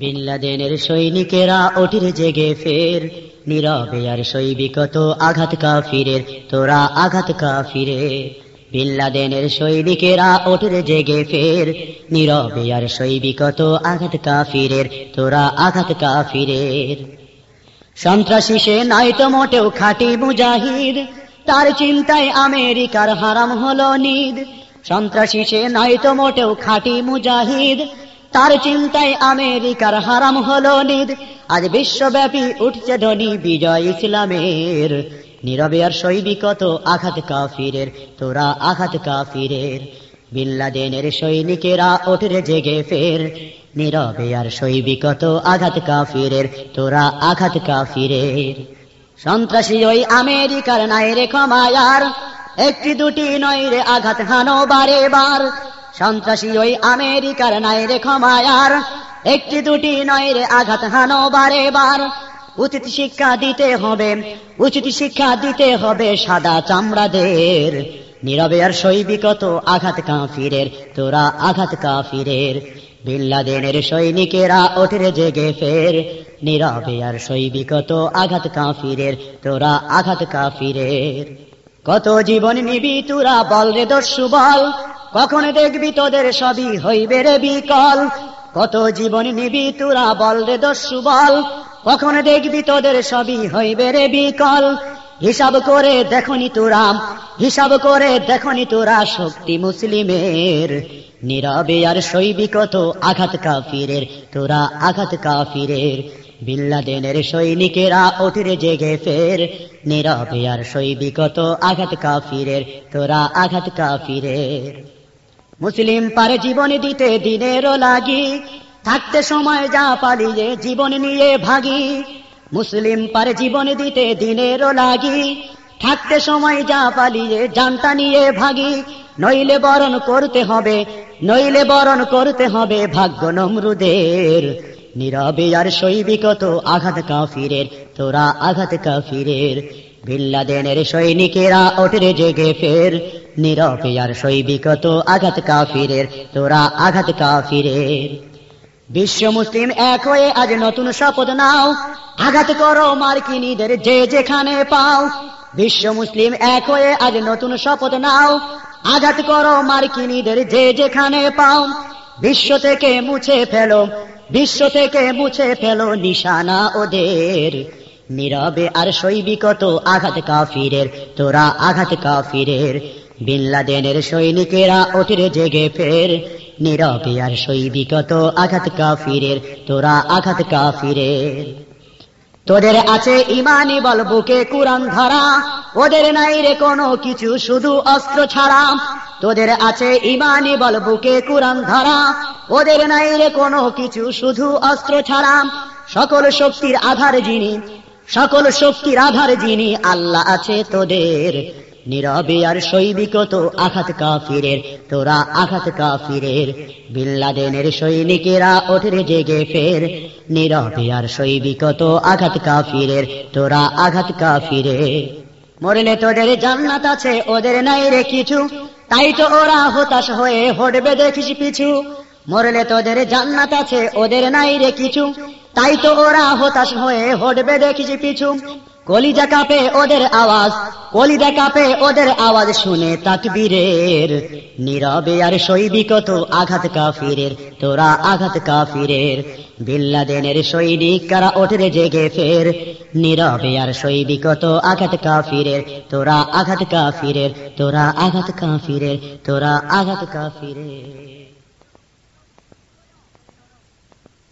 বিল্লাদেনের সৈনিকেরা ওটির জেগে ফের। নীরবে আর সৈবিকত আঘাত কাফিরের, তোরা আঘাত কাফিরে বিল্লাদেনের সৈনিকেরা ওটির জেগে ফের। নীরবে আর সৈবিকত আঘাত কাফিরের, তোরা আঘাত কাফিরের। সন্ত্রাসী সে নাই তো মোটেও খাটি মুজাহিদ। তার চিন্তায় আমেরিকার হারাম হলো নিদ। সন্ত্রাসী সে নাই তো মোটেও খাটি মুজাহিদ। তার চিন্তায় আমেরিকার হারাম হলো নিদ। আজ বিশ্বব্যাপী উঠছে ধ্বনি বিজয় ইসলামের। নীরবে আর সৈবিকত আঘাত কাফিরের, তোরা আঘাত কাফিরের। বিল্লাদেনের সৈনিকেরা ওঠরে জেগে ফের। নীরবে আর সৈবিকত আঘাত কাফিরের, তোরা আঘাত কাফিরের। সন্ত্রাসী ওই আমেরিকার নাই রে ক্ষমায়ার, একটি দুটি নয় রে আঘাত হানো বারে বার। সন্ত্রাসী ওই আমেরিকার নাই রে ক্ষমায়ার। একটি দুটি নয় রে আঘাত হানো বারে বার। উচিত শিক্ষা দিতে হবে, উচিত শিক্ষা দিতে হবে সাদা চামড়াদের। নীরবে আর সৈবিকত আঘাত কাফিরের, তোরা আঘাত কাফিরের। বিল্লাদেনের সৈনিকেরা ওঠরে জেগে ফের। নীরবে আর সৈবিকত আঘাত কাফিরের, তোরা আঘাত কাফিরের। কত জীবন নিবি তোরা, বল রে দস্যু, বল। কখন দেখবি তোদের সবই হইবে রে বিকল? কত জীবন নিবি তোরা বল রে দস্যু বল। কখন দেখবি তোদের সবই হইবে রে বিকল? হিসাব করে দেখনি তোরা, হিসাব করে দেখনি তোরা শক্তি মুসলিমের। নীরবে আর সৈবিকত আঘাত কাফিরের, তোরা আঘাত কাফিরের। বিল্লাদেনের সৈনিকেরা ওঠরে জেগে ফের। নীরবে আর সৈবিকত আঘাত কাফিরের, তোরা আঘাত কাফিরের। মুসলিম পারে জীবন দিতে দিনেরও লাগি। থাকতে সময় যা পালিয়ে জীবন নিয়ে ভাগি। মুসলিম পারে জীবন দিতে দিনেরও লাগি। থাকতে সময় যা পালিয়ে জানটা নিয়ে ভাগি। নইলে বরণ করতে হবে, নইলে বরণ করতে হবে ভাগ্য নমরুদের। নীরবে আর সৈবিকত আঘাত কাফিরের, তোরা আঘাত কাফিরের। বিল্লাদেনের সৈনিকেরা ওঠরে জেগে ফের। নীরবে আর সৈবিকত আঘাত কাফিরের, তোরা আঘাত কাফিরের। বিশ্ব মুসলিম এক হয়ে আজ নতুন শপথ নাও, আঘাত করো মার্কিনীদের যে যেখানে পাও। বিশ্ব মুসলিম এক হয়ে আজ নতুন শপথ নাও, আঘাত করো মার্কিনীদের যে যেখানে পাও। বিশ্ব থেকে মুছে ফেলো, বিশ্ব থেকে মুছে ফেলো নিশানা ওদের। নীরবে আর সৈবিকত আঘাত কাফিরের, তোরা আঘাত কাফিরের। বিল্লাদেনের সৈনিকেরা ওঠরে জেগে ফের। নীরবে আর সৈবিকত আঘাত কাফিরের, তোরা আঘাত কাফিরের। তোদের আছে ইমানি বল বুকে কুরান ধরা, ওদের নাই রে কোনো কিছু, শুধু অস্ত্র ছাড়া। তোদের আছে ইমানি বল বুকে কুরান ধরা, ওদের নাই রে কোনো কিছু, শুধু অস্ত্র ছাড়া। সকল শক্তির আধার যিনি, সকল শক্তির আধার যিনি, আল্লাহ আছে তোদের। নীরবে আর সৈবিকত আঘাত কাফিরের, তোরা আঘাত কাফিরের। বিল্লাদেনের সৈনিকেরা ওঠরে জেগে ফের, নীরবে আর সৈবিকত আঘাত কাফিরের, তোরা আঘাত কাফিরের। মরলে তোদের জান্নাত আছে, ওদের নাই রে কিছু, তাই তো ওরা হতাশ হয়ে হটবে দেখিস পিছু। মরলে তোদের জান্নাত আছে, ওদের নাই রে কিছু, তাই তো ওরা হতাশ হয়ে হটবে দেখিস পিছু। কলিজা কাপে ওদের আওয়াজ, কলিজা কাপে ওদের আওয়াজ শুনে তাকবীরের। নীরবে আর সৈবিকত আঘাত কাফিরের, তোরা আঘাত কাফিরের। বিল্লাদেনের সৈনিক কারা ওঠরে জেগে ফের, নীরবে আর সৈবিকত আঘাত কাফিরের, তোরা আঘাত কাফিরের, তোরা আঘাত কাফিরের, তোরা আঘাত কাফিরের।